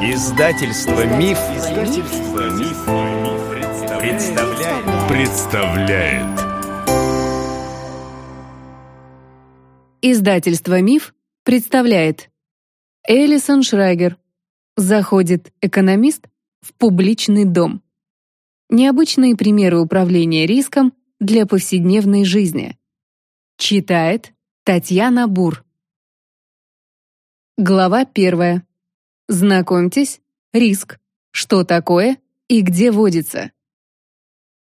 Издательство Миф, Издательство Миф, представляет. представляет. Издательство Миф представляет. Элисон Шрайгер. Заходит экономист в публичный дом. Необычные примеры управления риском для повседневной жизни. Читает Татьяна Бур. Глава первая. Знакомьтесь, риск. Что такое и где водится?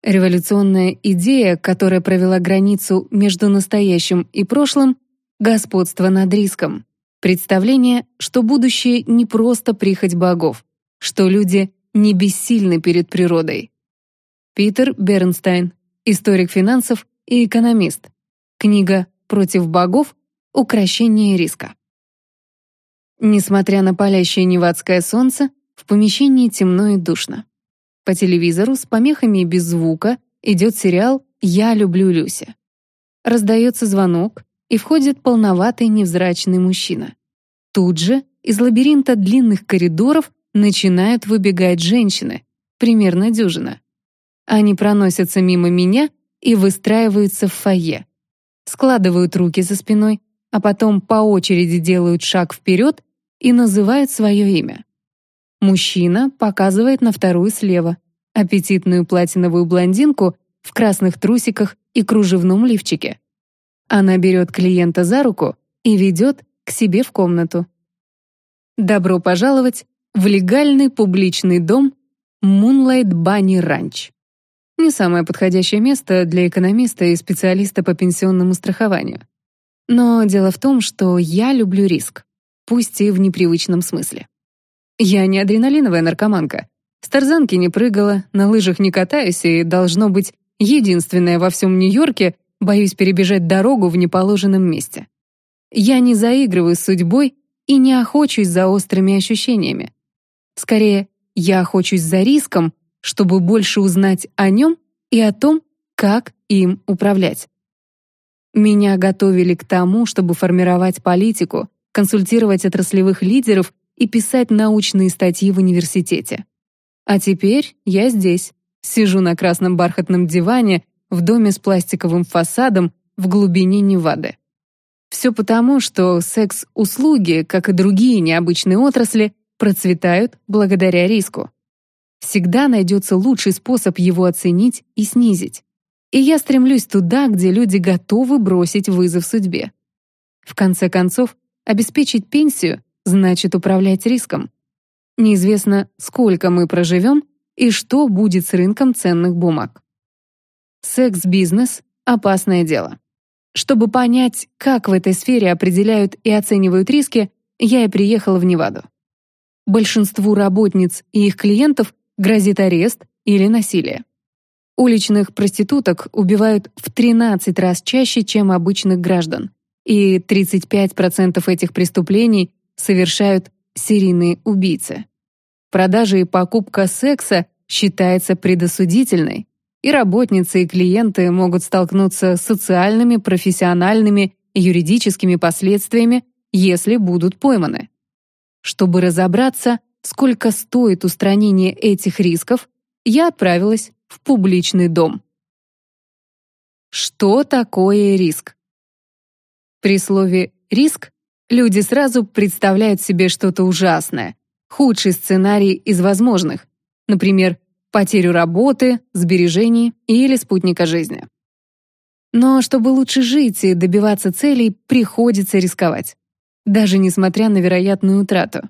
Революционная идея, которая провела границу между настоящим и прошлым, господство над риском. Представление, что будущее не просто прихоть богов, что люди не бессильны перед природой. Питер Бернстайн, историк финансов и экономист. Книга «Против богов. Укращение риска». Несмотря на палящее невадское солнце, в помещении темно и душно. По телевизору с помехами и без звука идет сериал «Я люблю Люся». Раздается звонок, и входит полноватый невзрачный мужчина. Тут же из лабиринта длинных коридоров начинают выбегать женщины, примерно дюжина. Они проносятся мимо меня и выстраиваются в фойе. Складывают руки за спиной, а потом по очереди делают шаг вперед и называют свое имя. Мужчина показывает на вторую слева, аппетитную платиновую блондинку в красных трусиках и кружевном лифчике. Она берет клиента за руку и ведет к себе в комнату. Добро пожаловать в легальный публичный дом Moonlight Bunny Ranch. Не самое подходящее место для экономиста и специалиста по пенсионному страхованию. Но дело в том, что я люблю риск пусть и в непривычном смысле. Я не адреналиновая наркоманка. С тарзанки не прыгала, на лыжах не катаюсь и, должно быть, единственная во всем Нью-Йорке, боюсь перебежать дорогу в неположенном месте. Я не заигрываю с судьбой и не охочусь за острыми ощущениями. Скорее, я охочусь за риском, чтобы больше узнать о нем и о том, как им управлять. Меня готовили к тому, чтобы формировать политику, консультировать отраслевых лидеров и писать научные статьи в университете. А теперь я здесь, сижу на красном бархатном диване в доме с пластиковым фасадом в глубине Невады. Все потому, что секс-услуги, как и другие необычные отрасли, процветают благодаря риску. Всегда найдется лучший способ его оценить и снизить. И я стремлюсь туда, где люди готовы бросить вызов судьбе. В конце концов, Обеспечить пенсию значит управлять риском. Неизвестно, сколько мы проживем и что будет с рынком ценных бумаг. Секс-бизнес — опасное дело. Чтобы понять, как в этой сфере определяют и оценивают риски, я и приехала в Неваду. Большинству работниц и их клиентов грозит арест или насилие. Уличных проституток убивают в 13 раз чаще, чем обычных граждан и 35% этих преступлений совершают серийные убийцы. Продажа и покупка секса считается предосудительной, и работницы и клиенты могут столкнуться с социальными, профессиональными и юридическими последствиями, если будут пойманы. Чтобы разобраться, сколько стоит устранение этих рисков, я отправилась в публичный дом. Что такое риск? При слове «риск» люди сразу представляют себе что-то ужасное, худший сценарий из возможных, например, потерю работы, сбережений или спутника жизни. Но чтобы лучше жить и добиваться целей, приходится рисковать. Даже несмотря на вероятную утрату.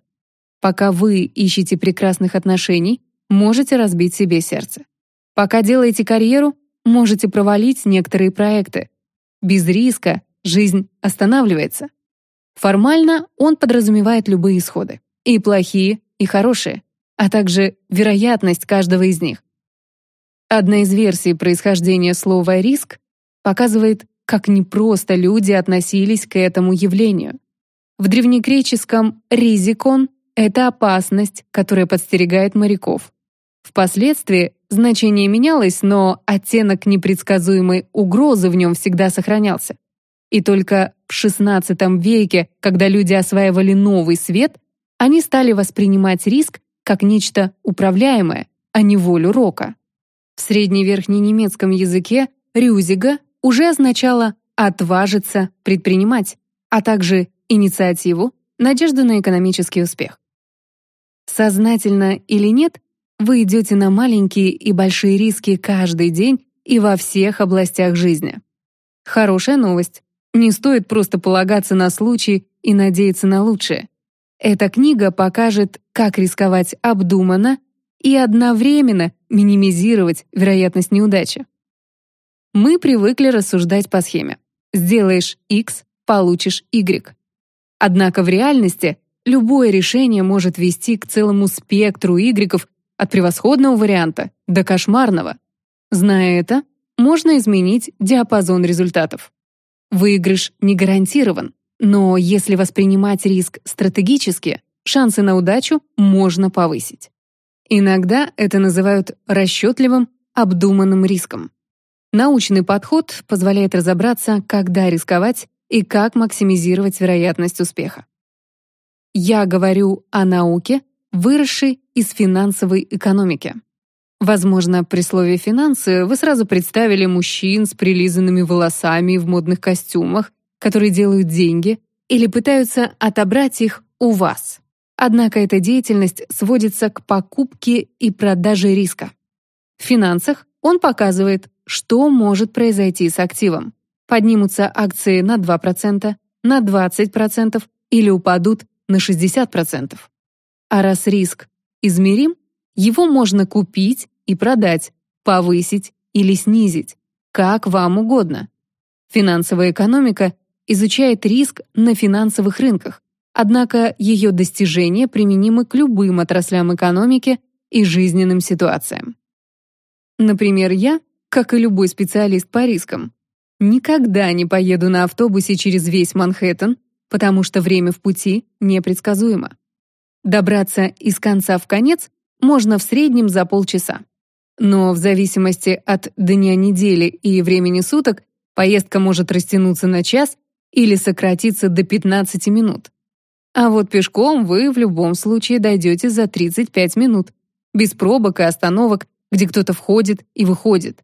Пока вы ищете прекрасных отношений, можете разбить себе сердце. Пока делаете карьеру, можете провалить некоторые проекты. Без риска жизнь останавливается. Формально он подразумевает любые исходы. И плохие, и хорошие, а также вероятность каждого из них. Одна из версий происхождения слова «риск» показывает, как непросто люди относились к этому явлению. В древнегреческом «ризикон» — это опасность, которая подстерегает моряков. Впоследствии значение менялось, но оттенок непредсказуемой угрозы в нем всегда сохранялся. И только в XVI веке, когда люди осваивали новый свет, Они стали воспринимать риск как нечто управляемое, а не волю рока. В средневерхненемецком языке «рюзига» уже означало «отважиться предпринимать», а также инициативу, надежду на экономический успех. Сознательно или нет, вы идете на маленькие и большие риски каждый день и во всех областях жизни. Хорошая новость. Не стоит просто полагаться на случай и надеяться на лучшее. Эта книга покажет, как рисковать обдуманно и одновременно минимизировать вероятность неудачи. Мы привыкли рассуждать по схеме. Сделаешь X, получишь Y. Однако в реальности любое решение может вести к целому спектру Y от превосходного варианта до кошмарного. Зная это, можно изменить диапазон результатов. Выигрыш не гарантирован, но если воспринимать риск стратегически, шансы на удачу можно повысить. Иногда это называют расчетливым, обдуманным риском. Научный подход позволяет разобраться, когда рисковать и как максимизировать вероятность успеха. Я говорю о науке, выросшей из финансовой экономики. Возможно, при слове «финансы» вы сразу представили мужчин с прилизанными волосами в модных костюмах, которые делают деньги или пытаются отобрать их у вас. Однако эта деятельность сводится к покупке и продаже риска. В финансах он показывает, что может произойти с активом. Поднимутся акции на 2%, на 20% или упадут на 60%. А раз риск измерим, его можно купить и продать, повысить или снизить, как вам угодно. Финансовая экономика изучает риск на финансовых рынках, однако ее достижения применимы к любым отраслям экономики и жизненным ситуациям. Например, я, как и любой специалист по рискам, никогда не поеду на автобусе через весь Манхэттен, потому что время в пути непредсказуемо. Добраться из конца в конец можно в среднем за полчаса. Но в зависимости от дня недели и времени суток поездка может растянуться на час или сократиться до 15 минут. А вот пешком вы в любом случае дойдете за 35 минут, без пробок и остановок, где кто-то входит и выходит.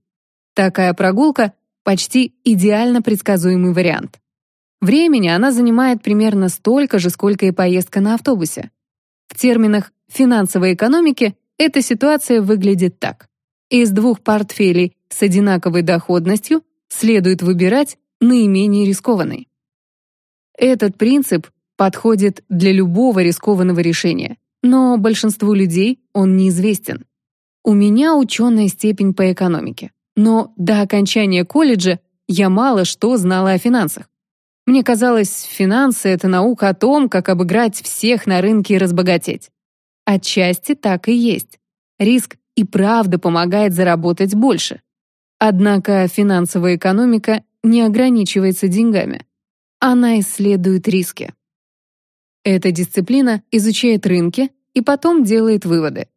Такая прогулка — почти идеально предсказуемый вариант. Времени она занимает примерно столько же, сколько и поездка на автобусе. В терминах финансовой экономики эта ситуация выглядит так. Из двух портфелей с одинаковой доходностью следует выбирать наименее рискованный. Этот принцип подходит для любого рискованного решения, но большинству людей он неизвестен. У меня ученая степень по экономике, но до окончания колледжа я мало что знала о финансах. Мне казалось, финансы — это наука о том, как обыграть всех на рынке и разбогатеть. Отчасти так и есть. Риск и правда помогает заработать больше. Однако финансовая экономика не ограничивается деньгами. Она исследует риски. Эта дисциплина изучает рынки и потом делает выводы.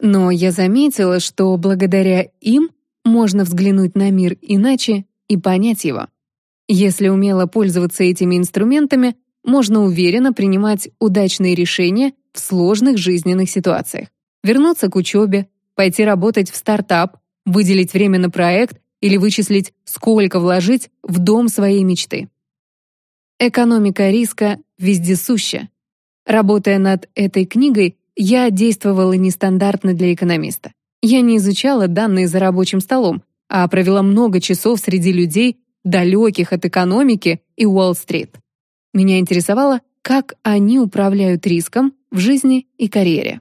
Но я заметила, что благодаря им можно взглянуть на мир иначе и понять его. Если умело пользоваться этими инструментами, можно уверенно принимать удачные решения в сложных жизненных ситуациях. Вернуться к учебе, пойти работать в стартап, выделить время на проект или вычислить, сколько вложить в дом своей мечты. Экономика риска вездесуща. Работая над этой книгой, я действовала нестандартно для экономиста. Я не изучала данные за рабочим столом, а провела много часов среди людей, далеких от экономики и Уолл-стрит. Меня интересовало, как они управляют риском в жизни и карьере.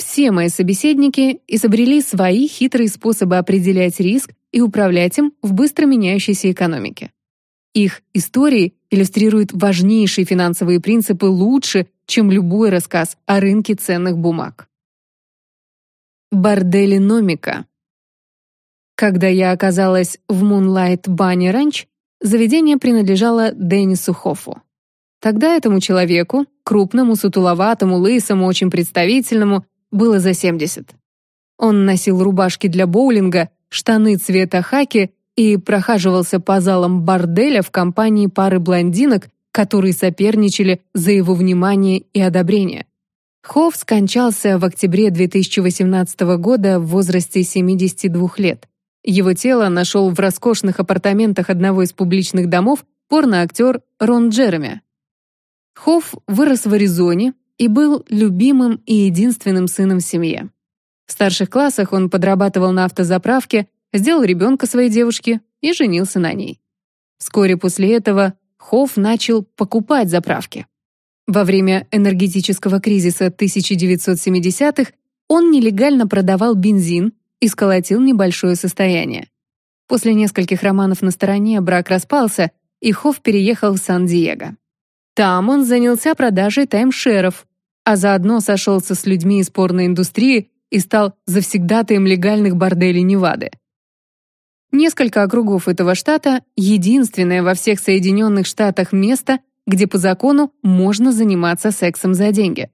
Все мои собеседники изобрели свои хитрые способы определять риск и управлять им в быстро меняющейся экономике. Их истории иллюстрируют важнейшие финансовые принципы лучше, чем любой рассказ о рынке ценных бумаг. Борделиномика когда я оказалась в Moonlight Bunny Ranch, заведение принадлежало Деннису Хоффу. Тогда этому человеку, крупному, сутуловатому, лысому, очень представительному, было за 70. Он носил рубашки для боулинга, штаны цвета хаки и прохаживался по залам борделя в компании пары блондинок, которые соперничали за его внимание и одобрение. Хофф скончался в октябре 2018 года в возрасте 72 лет. Его тело нашел в роскошных апартаментах одного из публичных домов порноактер Рон Джереми. Хофф вырос в Аризоне и был любимым и единственным сыном в семье. В старших классах он подрабатывал на автозаправке, сделал ребенка своей девушке и женился на ней. Вскоре после этого Хофф начал покупать заправки. Во время энергетического кризиса 1970-х он нелегально продавал бензин и сколотил небольшое состояние. После нескольких романов на стороне брак распался, и Хофф переехал в Сан-Диего. Там он занялся продажей таймшеров, а заодно сошелся с людьми из порноиндустрии и стал завсегдатаем легальных борделей Невады. Несколько округов этого штата — единственное во всех Соединенных Штатах место, где по закону можно заниматься сексом за деньги.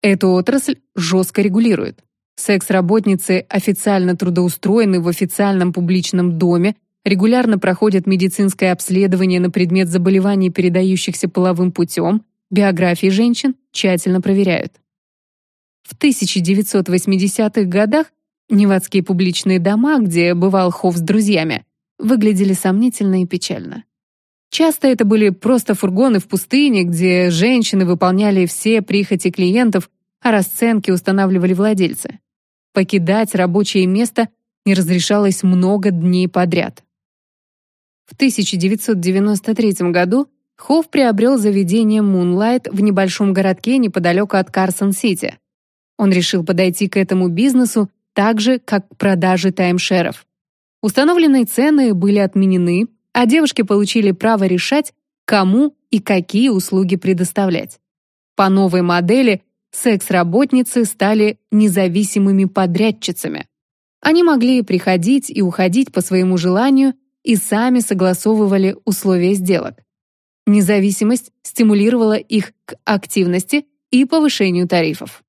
Эту отрасль жестко регулируют. Секс-работницы официально трудоустроены в официальном публичном доме, регулярно проходят медицинское обследование на предмет заболеваний, передающихся половым путем, биографии женщин тщательно проверяют. В 1980-х годах невадские публичные дома, где бывал Хофф с друзьями, выглядели сомнительно и печально. Часто это были просто фургоны в пустыне, где женщины выполняли все прихоти клиентов, а расценки устанавливали владельцы. Покидать рабочее место не разрешалось много дней подряд. В 1993 году Хофф приобрел заведение Moonlight в небольшом городке неподалеку от Карсон-Сити. Он решил подойти к этому бизнесу так же, как к продаже таймшеров. Установленные цены были отменены, а девушки получили право решать, кому и какие услуги предоставлять. По новой модели секс-работницы стали независимыми подрядчицами. Они могли приходить и уходить по своему желанию и сами согласовывали условия сделок. Независимость стимулировала их к активности и повышению тарифов.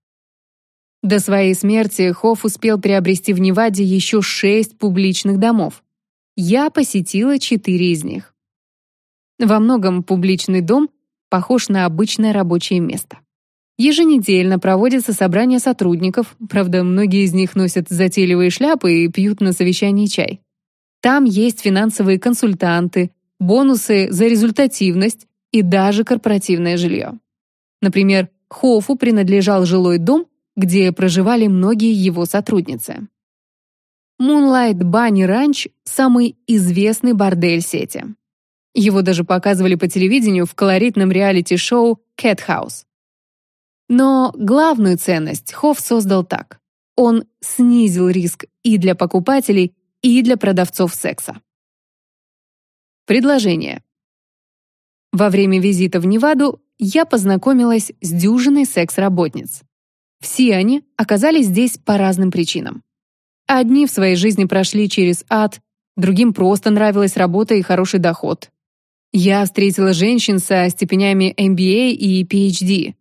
До своей смерти Хофф успел приобрести в Неваде еще шесть публичных домов. Я посетила четыре из них. Во многом публичный дом похож на обычное рабочее место. Еженедельно проводятся собрания сотрудников, правда, многие из них носят затейливые шляпы и пьют на совещании чай. Там есть финансовые консультанты, бонусы за результативность и даже корпоративное жилье. Например, Хофу принадлежал жилой дом, где проживали многие его сотрудницы. Moonlight Bunny Ranch – самый известный бордель сети. Его даже показывали по телевидению в колоритном реалити-шоу Cat House. Но главную ценность Хофф создал так. Он снизил риск и для покупателей, и для продавцов секса. Предложение. Во время визита в Неваду я познакомилась с дюжиной секс-работниц. Все они оказались здесь по разным причинам. Одни в своей жизни прошли через ад, другим просто нравилась работа и хороший доход. Я встретила женщин со степенями MBA и PhD,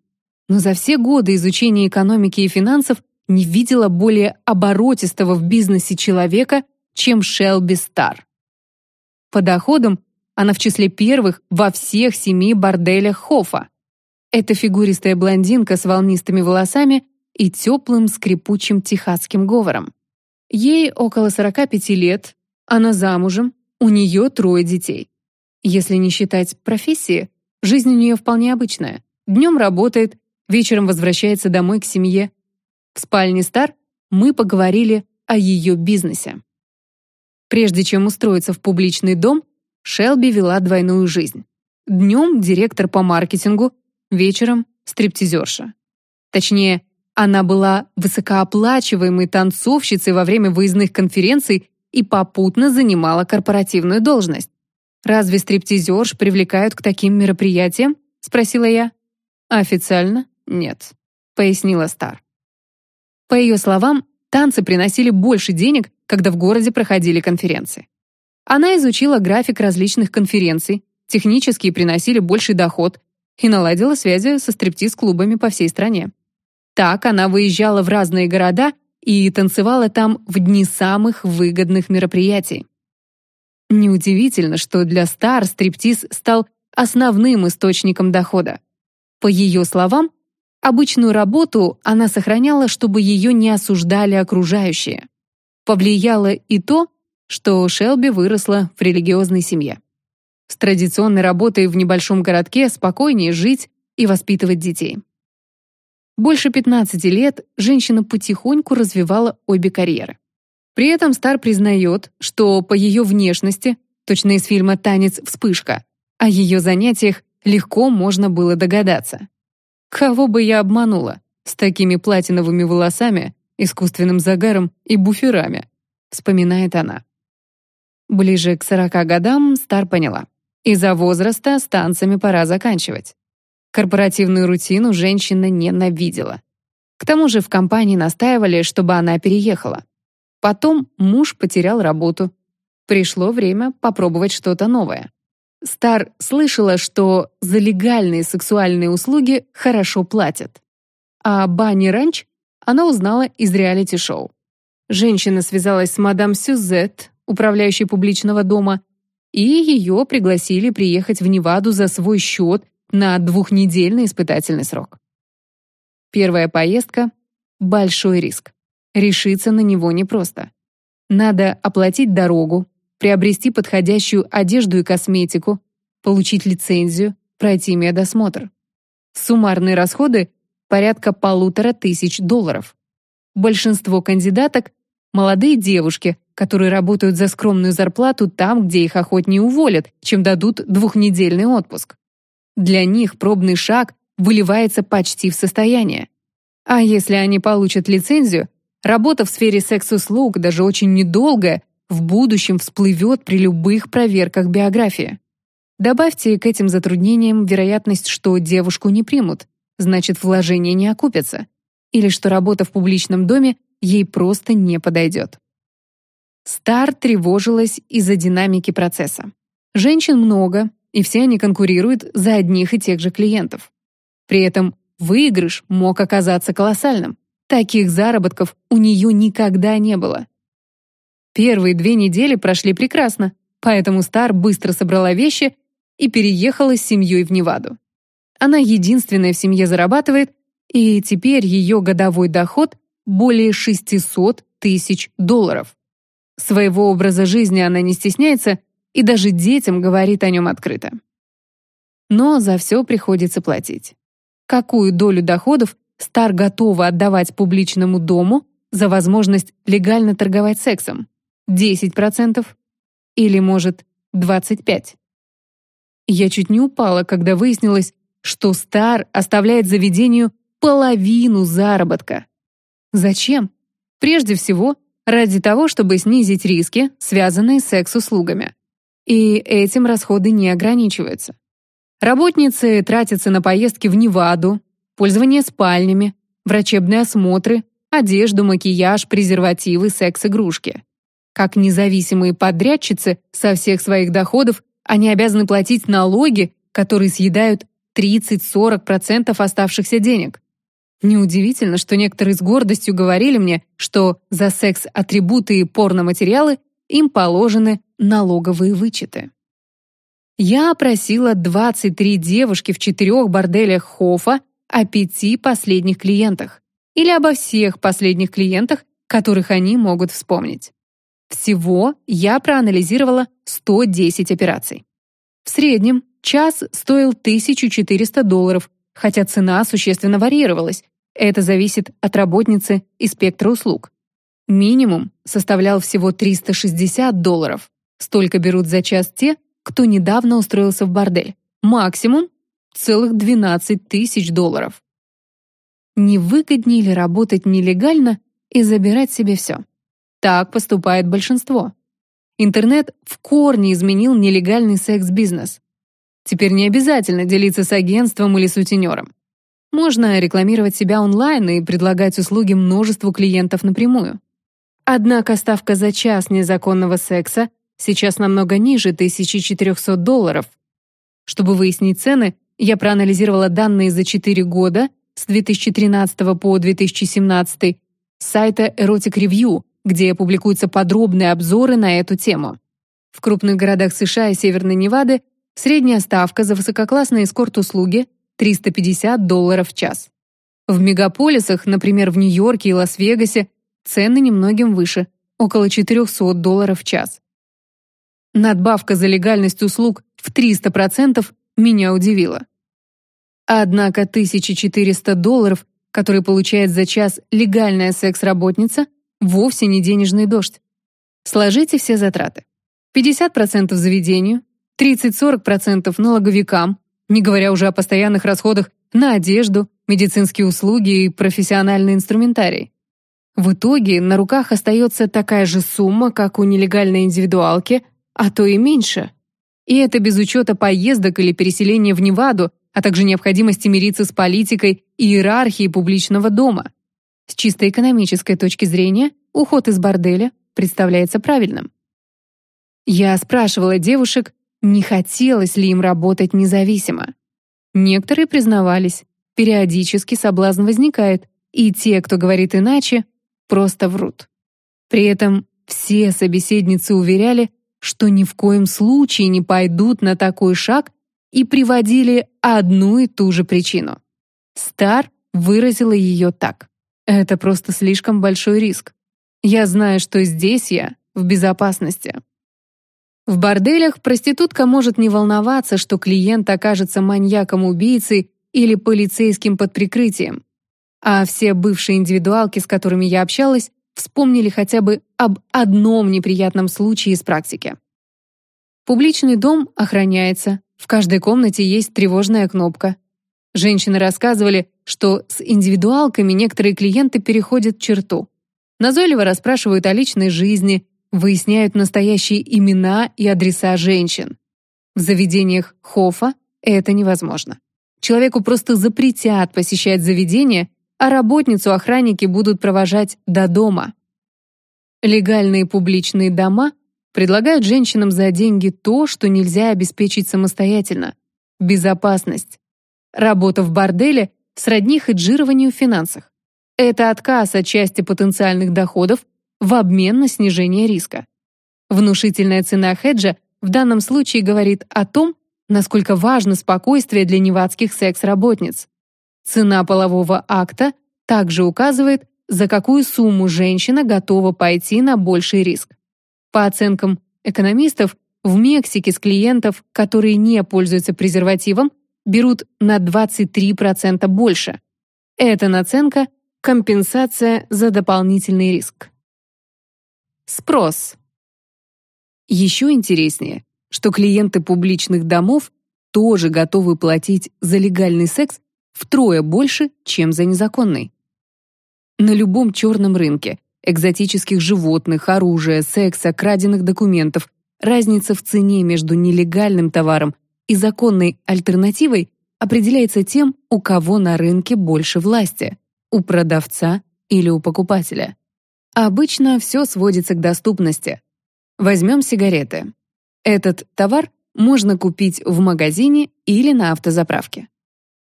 но за все годы изучения экономики и финансов не видела более оборотистого в бизнесе человека, чем Шелби Стар. По доходам она в числе первых во всех семи борделях Хофа. Это фигуристая блондинка с волнистыми волосами и теплым скрипучим техасским говором. Ей около 45 лет, она замужем, у нее трое детей. Если не считать профессии, жизнь у нее вполне обычная. Днем работает, вечером возвращается домой к семье. В спальне Стар мы поговорили о ее бизнесе. Прежде чем устроиться в публичный дом, Шелби вела двойную жизнь. Днем директор по маркетингу, вечером стриптизерша. Точнее, она была высокооплачиваемой танцовщицей во время выездных конференций и попутно занимала корпоративную должность. «Разве стриптизерш привлекают к таким мероприятиям?» — спросила я. «Официально нет», — пояснила Стар. По ее словам, танцы приносили больше денег, когда в городе проходили конференции. Она изучила график различных конференций, технические приносили больший доход и наладила связи со стриптиз-клубами по всей стране. Так она выезжала в разные города и танцевала там в дни самых выгодных мероприятий. Неудивительно, что для Стар стриптиз стал основным источником дохода. По ее словам, обычную работу она сохраняла, чтобы ее не осуждали окружающие. Повлияло и то, что Шелби выросла в религиозной семье. С традиционной работой в небольшом городке спокойнее жить и воспитывать детей. Больше 15 лет женщина потихоньку развивала обе карьеры. При этом Стар признает, что по ее внешности, точно из фильма «Танец. Вспышка», о ее занятиях легко можно было догадаться. Кого бы я обманула с такими платиновыми волосами, искусственным загаром и буферами, вспоминает она. Ближе к 40 годам Стар поняла. Из-за возраста с танцами пора заканчивать. Корпоративную рутину женщина ненавидела. К тому же в компании настаивали, чтобы она переехала. Потом муж потерял работу. Пришло время попробовать что-то новое. Стар слышала, что за легальные сексуальные услуги хорошо платят. А Банни Ранч она узнала из реалити-шоу. Женщина связалась с мадам Сюзет, управляющей публичного дома, и ее пригласили приехать в Неваду за свой счет на двухнедельный испытательный срок. Первая поездка — большой риск. Решиться на него непросто. Надо оплатить дорогу, приобрести подходящую одежду и косметику, получить лицензию, пройти медосмотр. Суммарные расходы — порядка полутора тысяч долларов. Большинство кандидаток — молодые девушки, которые работают за скромную зарплату там, где их охотнее уволят, чем дадут двухнедельный отпуск. Для них пробный шаг выливается почти в состояние. А если они получат лицензию, работа в сфере секс-услуг, даже очень недолгая, в будущем всплывет при любых проверках биографии. Добавьте к этим затруднениям вероятность, что девушку не примут, значит, вложения не окупятся, или что работа в публичном доме ей просто не подойдет. Стар тревожилась из-за динамики процесса. Женщин много, и все они конкурируют за одних и тех же клиентов. При этом выигрыш мог оказаться колоссальным. Таких заработков у нее никогда не было. Первые две недели прошли прекрасно, поэтому Стар быстро собрала вещи и переехала с семьей в Неваду. Она единственная в семье зарабатывает, и теперь ее годовой доход более 600 тысяч долларов. Своего образа жизни она не стесняется и даже детям говорит о нем открыто. Но за все приходится платить. Какую долю доходов Стар готова отдавать публичному дому за возможность легально торговать сексом? 10%? Или, может, 25%? Я чуть не упала, когда выяснилось, что Стар оставляет заведению половину заработка. Зачем? Прежде всего, ради того, чтобы снизить риски, связанные с секс-услугами. И этим расходы не ограничиваются. Работницы тратятся на поездки в Неваду, пользование спальнями, врачебные осмотры, одежду, макияж, презервативы, секс-игрушки. Как независимые подрядчицы со всех своих доходов они обязаны платить налоги, которые съедают 30-40% оставшихся денег. Неудивительно, что некоторые с гордостью говорили мне, что за секс-атрибуты и порноматериалы им положены налоговые вычеты. Я опросила 23 девушки в четырех борделях Хофа о пяти последних клиентах или обо всех последних клиентах, которых они могут вспомнить. Всего я проанализировала 110 операций. В среднем час стоил 1400 долларов, хотя цена существенно варьировалась. Это зависит от работницы и спектра услуг. Минимум составлял всего 360 долларов. Столько берут за час те, кто недавно устроился в бордель. Максимум — целых 12 тысяч долларов. Не выгоднее ли работать нелегально и забирать себе все? Так поступает большинство. Интернет в корне изменил нелегальный секс-бизнес. Теперь не обязательно делиться с агентством или сутенером. Можно рекламировать себя онлайн и предлагать услуги множеству клиентов напрямую. Однако ставка за час незаконного секса сейчас намного ниже 1400 долларов. Чтобы выяснить цены, я проанализировала данные за 4 года с 2013 по 2017 с сайта Erotic Review, где публикуются подробные обзоры на эту тему. В крупных городах США и Северной Невады Средняя ставка за высококлассные эскорт-услуги — 350 долларов в час. В мегаполисах, например, в Нью-Йорке и Лас-Вегасе, цены немногим выше — около 400 долларов в час. Надбавка за легальность услуг в 300% меня удивила. Однако 1400 долларов, которые получает за час легальная секс-работница, вовсе не денежный дождь. Сложите все затраты. 50% заведению, 30-40% налоговикам, не говоря уже о постоянных расходах на одежду, медицинские услуги и профессиональный инструментарий. В итоге на руках остается такая же сумма, как у нелегальной индивидуалки, а то и меньше. И это без учета поездок или переселения в Неваду, а также необходимости мириться с политикой и иерархией публичного дома. С чисто экономической точки зрения, уход из борделя представляется правильным. Я спрашивала девушек, не хотелось ли им работать независимо. Некоторые признавались, периодически соблазн возникает, и те, кто говорит иначе, просто врут. При этом все собеседницы уверяли, что ни в коем случае не пойдут на такой шаг и приводили одну и ту же причину. Стар выразила ее так. «Это просто слишком большой риск. Я знаю, что здесь я в безопасности». В борделях проститутка может не волноваться, что клиент окажется маньяком-убийцей или полицейским под прикрытием. А все бывшие индивидуалки, с которыми я общалась, вспомнили хотя бы об одном неприятном случае из практики. Публичный дом охраняется, в каждой комнате есть тревожная кнопка. Женщины рассказывали, что с индивидуалками некоторые клиенты переходят черту. Назойливо расспрашивают о личной жизни, выясняют настоящие имена и адреса женщин. В заведениях Хофа это невозможно. Человеку просто запретят посещать заведение, а работницу охранники будут провожать до дома. Легальные публичные дома предлагают женщинам за деньги то, что нельзя обеспечить самостоятельно – безопасность. Работа в борделе сродни хеджированию в финансах. Это отказ от части потенциальных доходов в обмен на снижение риска. Внушительная цена хеджа в данном случае говорит о том, насколько важно спокойствие для невадских секс-работниц. Цена полового акта также указывает, за какую сумму женщина готова пойти на больший риск. По оценкам экономистов, в Мексике с клиентов, которые не пользуются презервативом, берут на 23% больше. Эта наценка – компенсация за дополнительный риск. Спрос. Еще интереснее, что клиенты публичных домов тоже готовы платить за легальный секс втрое больше, чем за незаконный. На любом черном рынке экзотических животных, оружия, секса, краденных документов разница в цене между нелегальным товаром и законной альтернативой определяется тем, у кого на рынке больше власти – у продавца или у покупателя. Обычно все сводится к доступности. Возьмем сигареты. Этот товар можно купить в магазине или на автозаправке.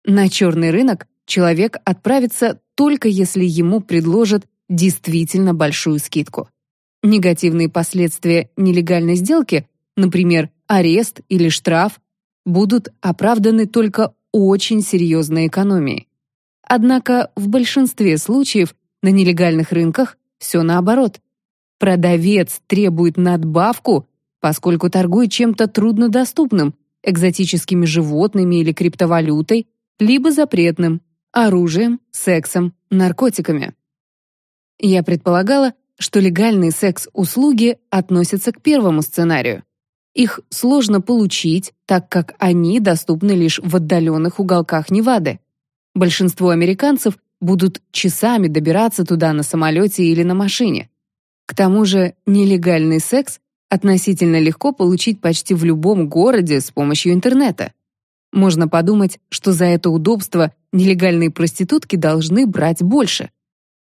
На черный рынок человек отправится только если ему предложат действительно большую скидку. Негативные последствия нелегальной сделки, например, арест или штраф, будут оправданы только очень серьезной экономией. Однако в большинстве случаев на нелегальных рынках все наоборот. Продавец требует надбавку, поскольку торгует чем-то труднодоступным, экзотическими животными или криптовалютой, либо запретным – оружием, сексом, наркотиками. Я предполагала, что легальные секс-услуги относятся к первому сценарию. Их сложно получить, так как они доступны лишь в отдаленных уголках Невады. Большинство американцев будут часами добираться туда на самолете или на машине. К тому же нелегальный секс относительно легко получить почти в любом городе с помощью интернета. Можно подумать, что за это удобство нелегальные проститутки должны брать больше.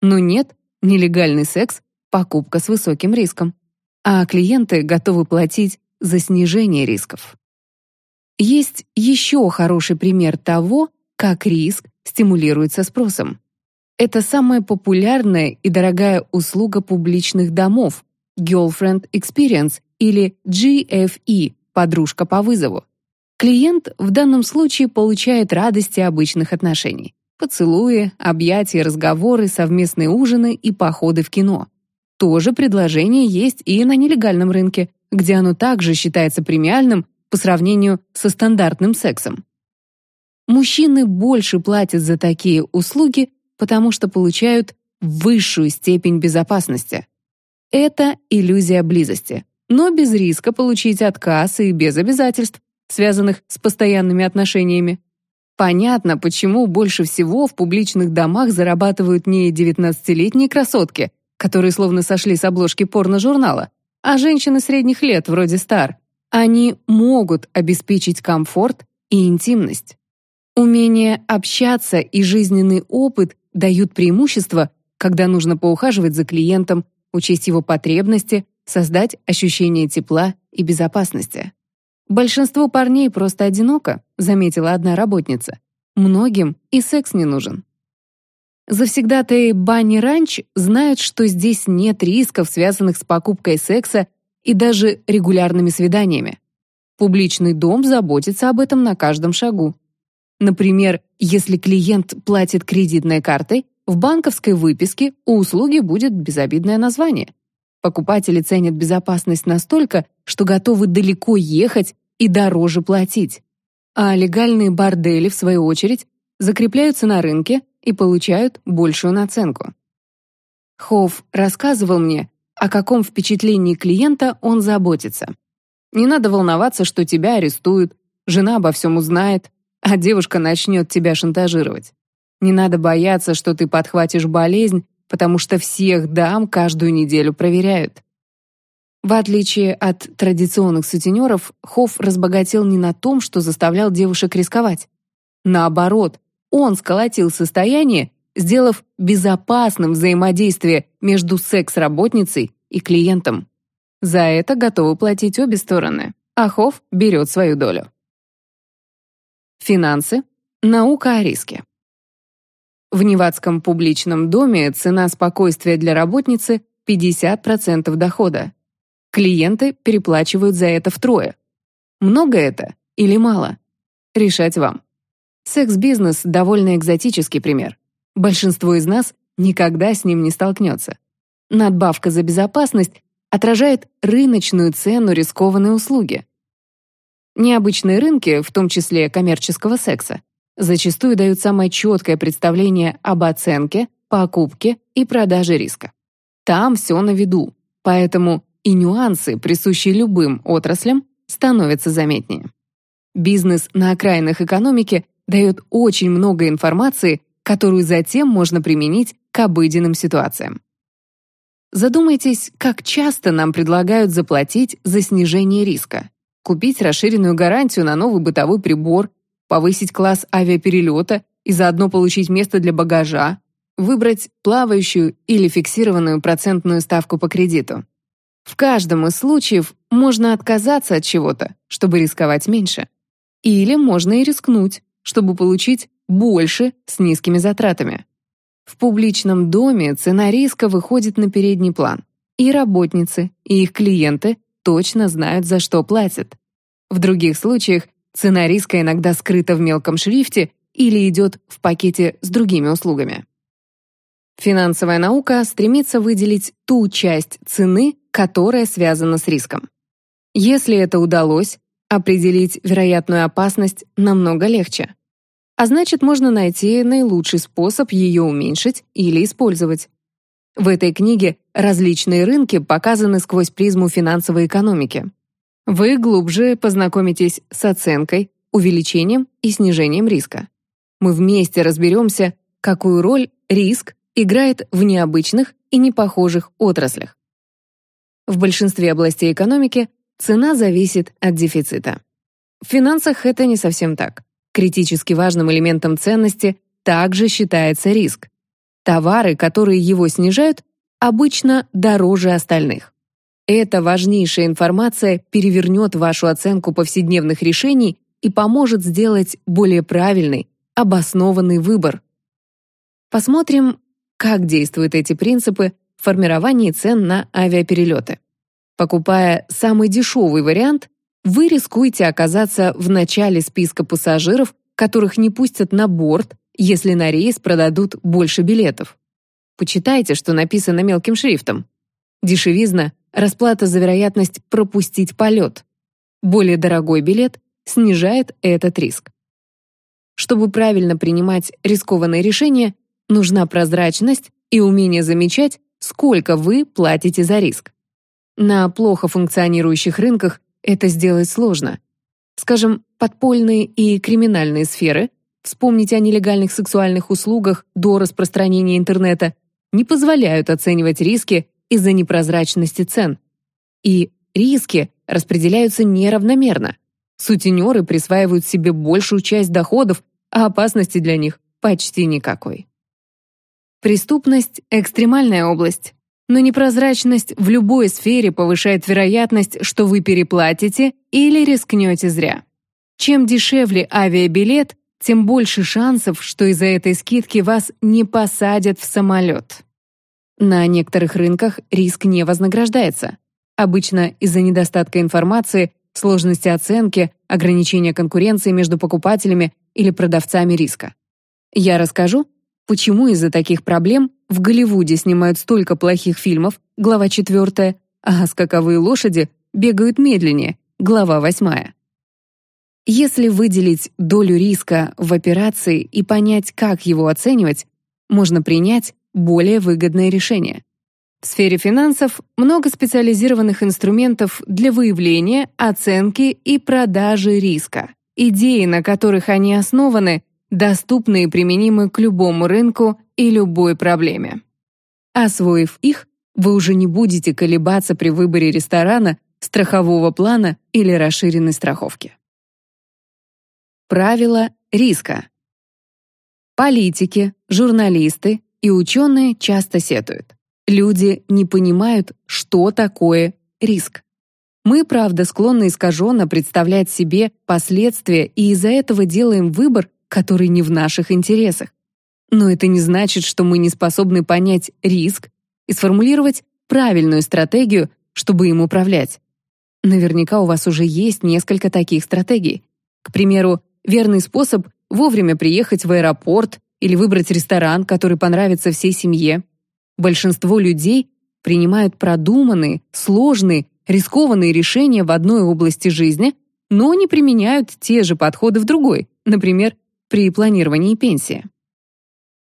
Но нет, нелегальный секс – покупка с высоким риском. А клиенты готовы платить за снижение рисков. Есть еще хороший пример того, как риск стимулируется спросом. Это самая популярная и дорогая услуга публичных домов – Girlfriend Experience или GFE – подружка по вызову. Клиент в данном случае получает радости обычных отношений. Поцелуи, объятия, разговоры, совместные ужины и походы в кино. То же предложение есть и на нелегальном рынке, где оно также считается премиальным по сравнению со стандартным сексом. Мужчины больше платят за такие услуги, потому что получают высшую степень безопасности. Это иллюзия близости, но без риска получить отказ и без обязательств, связанных с постоянными отношениями. Понятно, почему больше всего в публичных домах зарабатывают не 19-летние красотки, которые словно сошли с обложки порно-журнала, а женщины средних лет, вроде Стар. Они могут обеспечить комфорт и интимность. Умение общаться и жизненный опыт дают преимущество, когда нужно поухаживать за клиентом, учесть его потребности, создать ощущение тепла и безопасности. Большинство парней просто одиноко, заметила одна работница. Многим и секс не нужен. Завсегдатые Банни Ранч знают, что здесь нет рисков, связанных с покупкой секса и даже регулярными свиданиями. Публичный дом заботится об этом на каждом шагу. Например, если клиент платит кредитной картой, в банковской выписке у услуги будет безобидное название. Покупатели ценят безопасность настолько, что готовы далеко ехать и дороже платить. А легальные бордели, в свою очередь, закрепляются на рынке и получают большую наценку. Хофф рассказывал мне, о каком впечатлении клиента он заботится. Не надо волноваться, что тебя арестуют, жена обо всем узнает, а девушка начнет тебя шантажировать. Не надо бояться, что ты подхватишь болезнь, потому что всех дам каждую неделю проверяют. В отличие от традиционных сутенеров, Хофф разбогател не на том, что заставлял девушек рисковать. Наоборот, он сколотил состояние, сделав безопасным взаимодействие между секс-работницей и клиентом. За это готовы платить обе стороны, а Хофф берет свою долю. Финансы. Наука о риске. В Невадском публичном доме цена спокойствия для работницы 50% дохода. Клиенты переплачивают за это втрое. Много это или мало? Решать вам. Секс-бизнес — довольно экзотический пример. Большинство из нас никогда с ним не столкнется. Надбавка за безопасность отражает рыночную цену рискованной услуги. Необычные рынки, в том числе коммерческого секса, зачастую дают самое четкое представление об оценке, покупке и продаже риска. Там все на виду, поэтому и нюансы, присущие любым отраслям, становятся заметнее. Бизнес на окраинах экономики дает очень много информации, которую затем можно применить к обыденным ситуациям. Задумайтесь, как часто нам предлагают заплатить за снижение риска купить расширенную гарантию на новый бытовой прибор, повысить класс авиаперелета и заодно получить место для багажа, выбрать плавающую или фиксированную процентную ставку по кредиту. В каждом из случаев можно отказаться от чего-то, чтобы рисковать меньше. Или можно и рискнуть, чтобы получить больше с низкими затратами. В публичном доме цена риска выходит на передний план. И работницы, и их клиенты точно знают, за что платят. В других случаях цена риска иногда скрыта в мелком шрифте или идет в пакете с другими услугами. Финансовая наука стремится выделить ту часть цены, которая связана с риском. Если это удалось, определить вероятную опасность намного легче. А значит, можно найти наилучший способ ее уменьшить или использовать. В этой книге различные рынки показаны сквозь призму финансовой экономики. Вы глубже познакомитесь с оценкой, увеличением и снижением риска. Мы вместе разберемся, какую роль риск играет в необычных и непохожих отраслях. В большинстве областей экономики цена зависит от дефицита. В финансах это не совсем так. Критически важным элементом ценности также считается риск. Товары, которые его снижают, обычно дороже остальных. Эта важнейшая информация перевернет вашу оценку повседневных решений и поможет сделать более правильный, обоснованный выбор. Посмотрим, как действуют эти принципы в формировании цен на авиаперелеты. Покупая самый дешевый вариант, вы рискуете оказаться в начале списка пассажиров, которых не пустят на борт, если на рейс продадут больше билетов. Почитайте, что написано мелким шрифтом. Дешевизна – расплата за вероятность пропустить полет. Более дорогой билет снижает этот риск. Чтобы правильно принимать рискованные решения, нужна прозрачность и умение замечать, сколько вы платите за риск. На плохо функционирующих рынках это сделать сложно. Скажем, подпольные и криминальные сферы, вспомните о нелегальных сексуальных услугах до распространения интернета, не позволяют оценивать риски из-за непрозрачности цен. И риски распределяются неравномерно. Сутенеры присваивают себе большую часть доходов, а опасности для них почти никакой. Преступность – экстремальная область, но непрозрачность в любой сфере повышает вероятность, что вы переплатите или рискнете зря. Чем дешевле авиабилет, тем больше шансов, что из-за этой скидки вас не посадят в самолет. На некоторых рынках риск не вознаграждается. Обычно из-за недостатка информации, сложности оценки, ограничения конкуренции между покупателями или продавцами риска. Я расскажу, почему из-за таких проблем в Голливуде снимают столько плохих фильмов, глава 4, а скаковые лошади бегают медленнее, глава 8. Если выделить долю риска в операции и понять, как его оценивать, можно принять более выгодное решение. В сфере финансов много специализированных инструментов для выявления, оценки и продажи риска. Идеи, на которых они основаны, доступны и применимы к любому рынку и любой проблеме. Освоив их, вы уже не будете колебаться при выборе ресторана, страхового плана или расширенной страховки. Правила риска. Политики, журналисты и ученые часто сетуют. Люди не понимают, что такое риск. Мы, правда, склонны искаженно представлять себе последствия и из-за этого делаем выбор, который не в наших интересах. Но это не значит, что мы не способны понять риск и сформулировать правильную стратегию, чтобы им управлять. Наверняка у вас уже есть несколько таких стратегий. К примеру, верный способ вовремя приехать в аэропорт или выбрать ресторан, который понравится всей семье. Большинство людей принимают продуманные, сложные, рискованные решения в одной области жизни, но не применяют те же подходы в другой, например, при планировании пенсии.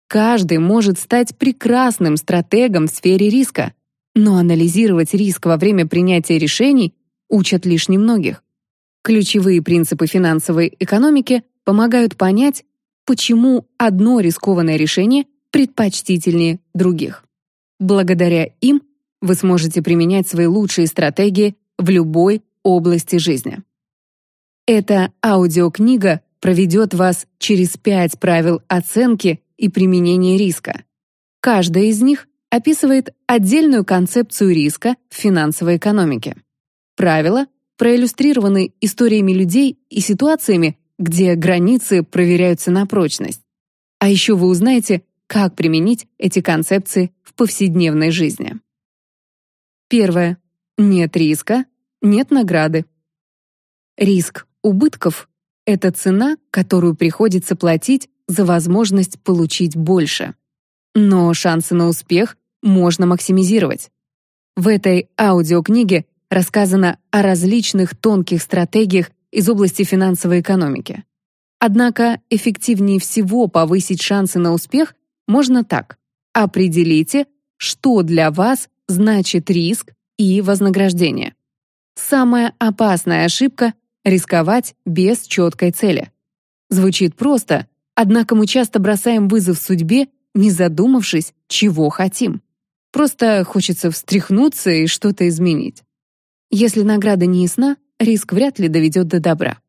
Каждый может стать прекрасным стратегом в сфере риска, но анализировать риск во время принятия решений учат лишь немногих. Ключевые принципы финансовой экономики помогают понять, почему одно рискованное решение предпочтительнее других. Благодаря им вы сможете применять свои лучшие стратегии в любой области жизни. Эта аудиокнига проведет вас через пять правил оценки и применения риска. Каждая из них описывает отдельную концепцию риска в финансовой экономике. Правила проиллюстрированы историями людей и ситуациями, где границы проверяются на прочность. А еще вы узнаете, как применить эти концепции в повседневной жизни. Первое. Нет риска, нет награды. Риск убытков — это цена, которую приходится платить за возможность получить больше. Но шансы на успех можно максимизировать. В этой аудиокниге рассказано о различных тонких стратегиях из области финансовой экономики. Однако эффективнее всего повысить шансы на успех можно так. Определите, что для вас значит риск и вознаграждение. Самая опасная ошибка — рисковать без четкой цели. Звучит просто, однако мы часто бросаем вызов судьбе, не задумавшись, чего хотим. Просто хочется встряхнуться и что-то изменить. Если награда не ясна, риск вряд ли доведет до добра.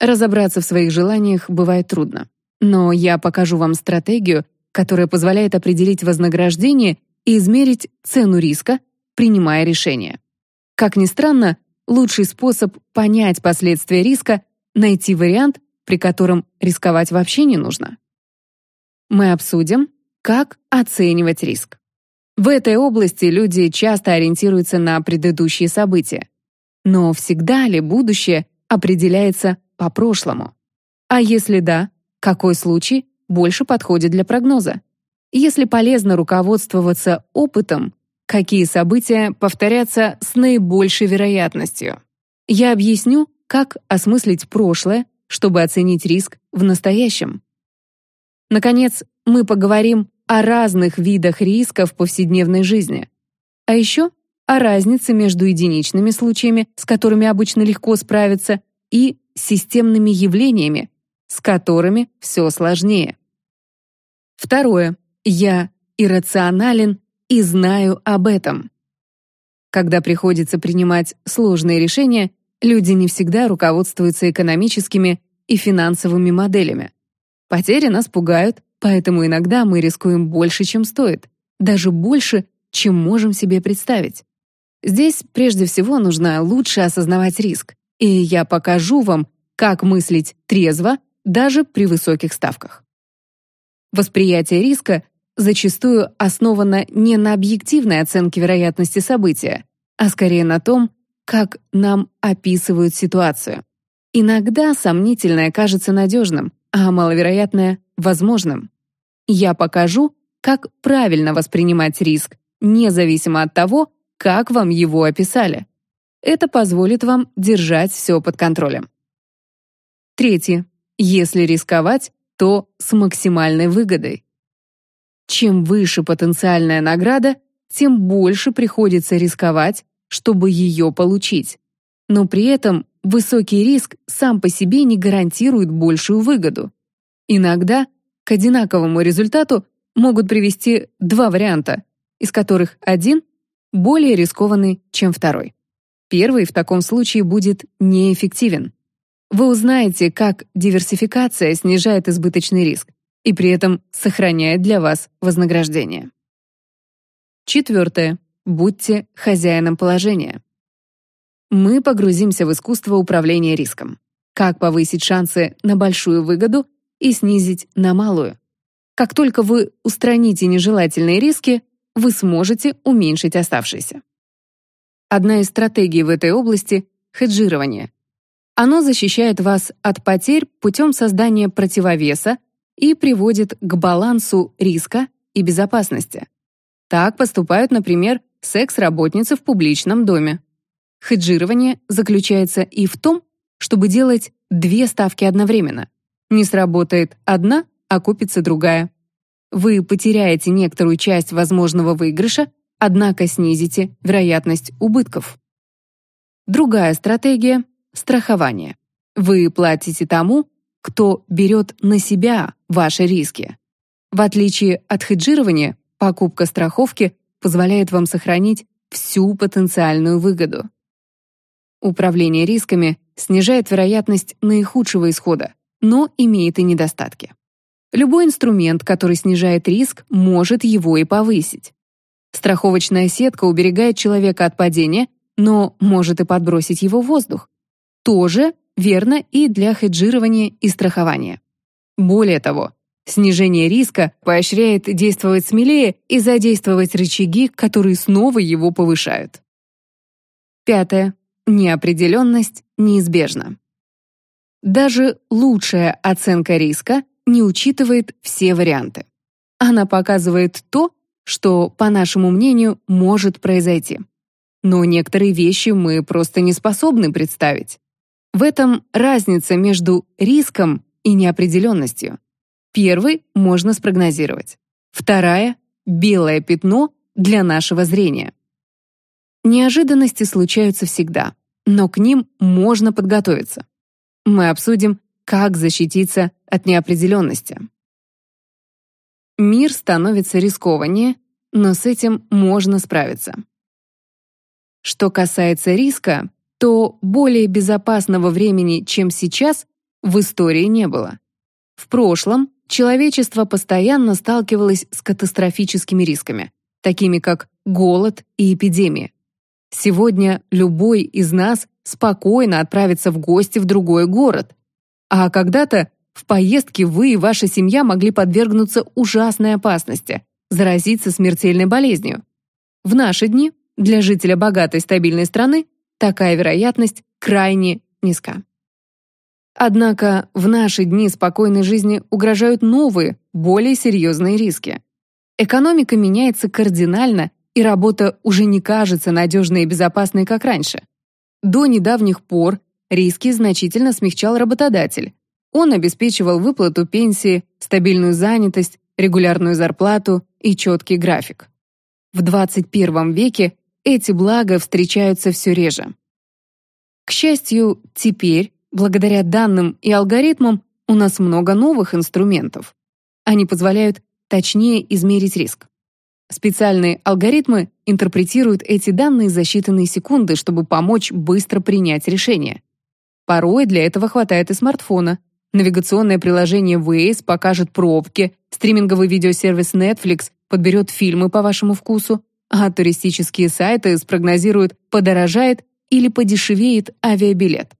Разобраться в своих желаниях бывает трудно. Но я покажу вам стратегию, которая позволяет определить вознаграждение и измерить цену риска, принимая решение. Как ни странно, лучший способ понять последствия риска — найти вариант, при котором рисковать вообще не нужно. Мы обсудим, как оценивать риск. В этой области люди часто ориентируются на предыдущие события. Но всегда ли будущее определяется по прошлому? А если да, какой случай больше подходит для прогноза? Если полезно руководствоваться опытом, какие события повторятся с наибольшей вероятностью? Я объясню, как осмыслить прошлое, чтобы оценить риск в настоящем. Наконец, мы поговорим о разных видах риска в повседневной жизни. А еще о разнице между единичными случаями, с которыми обычно легко справиться, и системными явлениями, с которыми все сложнее. Второе. Я иррационален и знаю об этом. Когда приходится принимать сложные решения, люди не всегда руководствуются экономическими и финансовыми моделями. Потери нас пугают, поэтому иногда мы рискуем больше, чем стоит, даже больше, чем можем себе представить. Здесь прежде всего нужно лучше осознавать риск, и я покажу вам, как мыслить трезво даже при высоких ставках. Восприятие риска зачастую основано не на объективной оценке вероятности события, а скорее на том, как нам описывают ситуацию. Иногда сомнительное кажется надежным, а маловероятное — возможным. Я покажу, как правильно воспринимать риск, независимо от того, как вам его описали. Это позволит вам держать все под контролем. Третье. Если рисковать, то с максимальной выгодой. Чем выше потенциальная награда, тем больше приходится рисковать, чтобы ее получить. Но при этом высокий риск сам по себе не гарантирует большую выгоду. Иногда к одинаковому результату могут привести два варианта, из которых один более рискованный, чем второй. Первый в таком случае будет неэффективен. Вы узнаете, как диверсификация снижает избыточный риск и при этом сохраняет для вас вознаграждение. Четвертое. Будьте хозяином положения. Мы погрузимся в искусство управления риском. Как повысить шансы на большую выгоду и снизить на малую. Как только вы устраните нежелательные риски, вы сможете уменьшить оставшиеся. Одна из стратегий в этой области — хеджирование. Оно защищает вас от потерь путем создания противовеса и приводит к балансу риска и безопасности. Так поступают, например, секс-работницы в публичном доме. Хеджирование заключается и в том, чтобы делать две ставки одновременно. Не сработает одна, а купится другая. Вы потеряете некоторую часть возможного выигрыша, однако снизите вероятность убытков. Другая стратегия — страхование. Вы платите тому, кто берет на себя ваши риски. В отличие от хеджирования, покупка страховки позволяет вам сохранить всю потенциальную выгоду. Управление рисками снижает вероятность наихудшего исхода, но имеет и недостатки. Любой инструмент, который снижает риск, может его и повысить. Страховочная сетка уберегает человека от падения, но может и подбросить его в воздух. Тоже верно и для хеджирования и страхования. Более того, снижение риска поощряет действовать смелее и задействовать рычаги, которые снова его повышают. Пятое. Неопределенность неизбежна. Даже лучшая оценка риска не учитывает все варианты. Она показывает то, что, по нашему мнению, может произойти. Но некоторые вещи мы просто не способны представить. В этом разница между риском и неопределенностью. Первый можно спрогнозировать. Вторая — белое пятно для нашего зрения. Неожиданности случаются всегда, но к ним можно подготовиться. Мы обсудим, как защититься от неопределенности. Мир становится рискованнее, но с этим можно справиться. Что касается риска, то более безопасного времени, чем сейчас, в истории не было. В прошлом человечество постоянно сталкивалось с катастрофическими рисками, такими как голод и эпидемии. Сегодня любой из нас спокойно отправиться в гости в другой город. А когда-то в поездке вы и ваша семья могли подвергнуться ужасной опасности, заразиться смертельной болезнью. В наши дни для жителя богатой стабильной страны такая вероятность крайне низка. Однако в наши дни спокойной жизни угрожают новые, более серьезные риски. Экономика меняется кардинально, и работа уже не кажется надежной и безопасной, как раньше. До недавних пор риски значительно смягчал работодатель. Он обеспечивал выплату пенсии, стабильную занятость, регулярную зарплату и четкий график. В 21 веке эти блага встречаются все реже. К счастью, теперь, благодаря данным и алгоритмам, у нас много новых инструментов. Они позволяют точнее измерить риск. Специальные алгоритмы интерпретируют эти данные за считанные секунды, чтобы помочь быстро принять решение. Порой для этого хватает и смартфона. Навигационное приложение Waze покажет пробки, стриминговый видеосервис Netflix подберет фильмы по вашему вкусу, а туристические сайты спрогнозируют, подорожает или подешевеет авиабилет.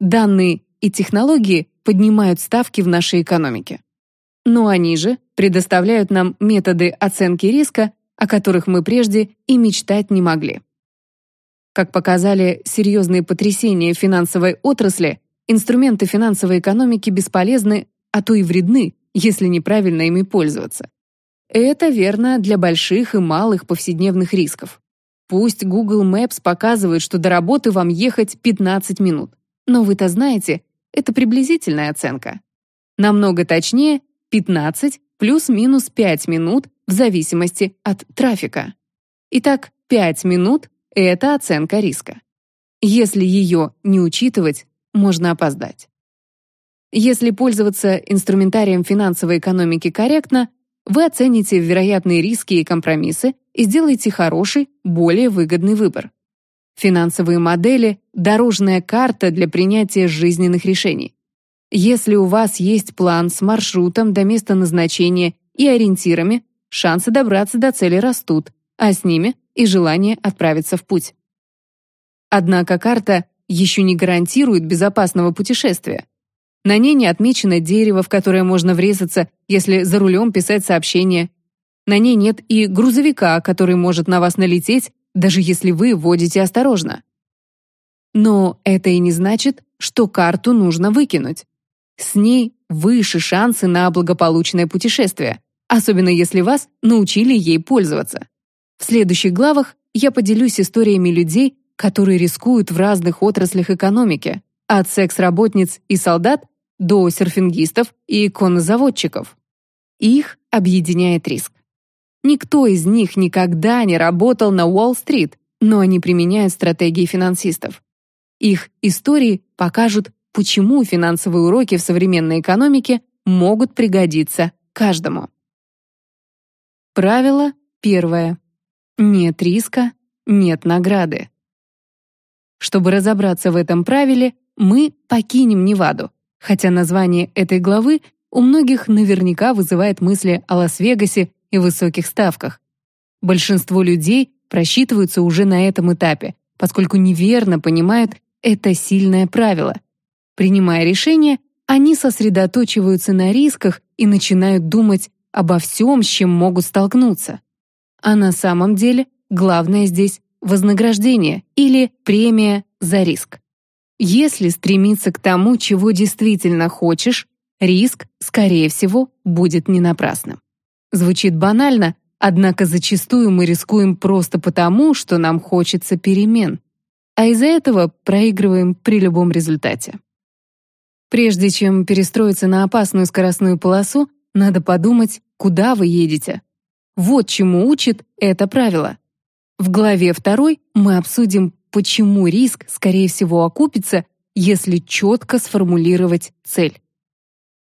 Данные и технологии поднимают ставки в нашей экономике. Но они же предоставляют нам методы оценки риска, о которых мы прежде и мечтать не могли. Как показали серьезные потрясения финансовой отрасли, инструменты финансовой экономики бесполезны, а то и вредны, если неправильно ими пользоваться. Это верно для больших и малых повседневных рисков. Пусть Google Maps показывает, что до работы вам ехать 15 минут. Но вы-то знаете, это приблизительная оценка. Намного точнее 15 плюс-минус 5 минут в зависимости от трафика. Итак, 5 минут – это оценка риска. Если ее не учитывать, можно опоздать. Если пользоваться инструментарием финансовой экономики корректно, вы оцените вероятные риски и компромиссы и сделаете хороший, более выгодный выбор. Финансовые модели – дорожная карта для принятия жизненных решений. Если у вас есть план с маршрутом до места назначения и ориентирами, шансы добраться до цели растут, а с ними и желание отправиться в путь. Однако карта еще не гарантирует безопасного путешествия. На ней не отмечено дерево, в которое можно врезаться, если за рулем писать сообщение. На ней нет и грузовика, который может на вас налететь, даже если вы водите осторожно. Но это и не значит, что карту нужно выкинуть. С ней выше шансы на благополучное путешествие, особенно если вас научили ей пользоваться. В следующих главах я поделюсь историями людей, которые рискуют в разных отраслях экономики, от секс-работниц и солдат до серфингистов и коннозаводчиков. Их объединяет риск. Никто из них никогда не работал на Уолл-стрит, но они применяют стратегии финансистов. Их истории покажут, почему финансовые уроки в современной экономике могут пригодиться каждому. Правило первое. Нет риска, нет награды. Чтобы разобраться в этом правиле, мы покинем Неваду, хотя название этой главы у многих наверняка вызывает мысли о Лас-Вегасе и высоких ставках. Большинство людей просчитываются уже на этом этапе, поскольку неверно понимают это сильное правило. Принимая решение, они сосредоточиваются на рисках и начинают думать обо всем, с чем могут столкнуться. А на самом деле главное здесь вознаграждение или премия за риск. Если стремиться к тому, чего действительно хочешь, риск, скорее всего, будет не напрасным. Звучит банально, однако зачастую мы рискуем просто потому, что нам хочется перемен, а из-за этого проигрываем при любом результате. Прежде чем перестроиться на опасную скоростную полосу, надо подумать, куда вы едете. Вот чему учит это правило. В главе 2 мы обсудим, почему риск, скорее всего, окупится, если четко сформулировать цель.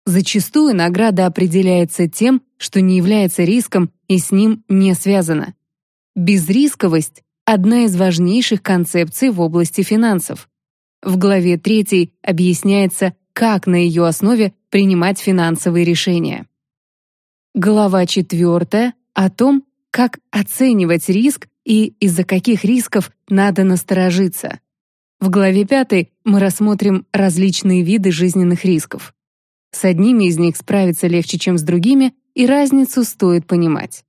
Зачастую награда определяется тем, что не является риском и с ним не связано. Безрисковость – одна из важнейших концепций в области финансов. В главе 3 объясняется, как на ее основе принимать финансовые решения. Глава 4 о том, как оценивать риск и из-за каких рисков надо насторожиться. В главе 5 мы рассмотрим различные виды жизненных рисков. С одними из них справиться легче, чем с другими, и разницу стоит понимать.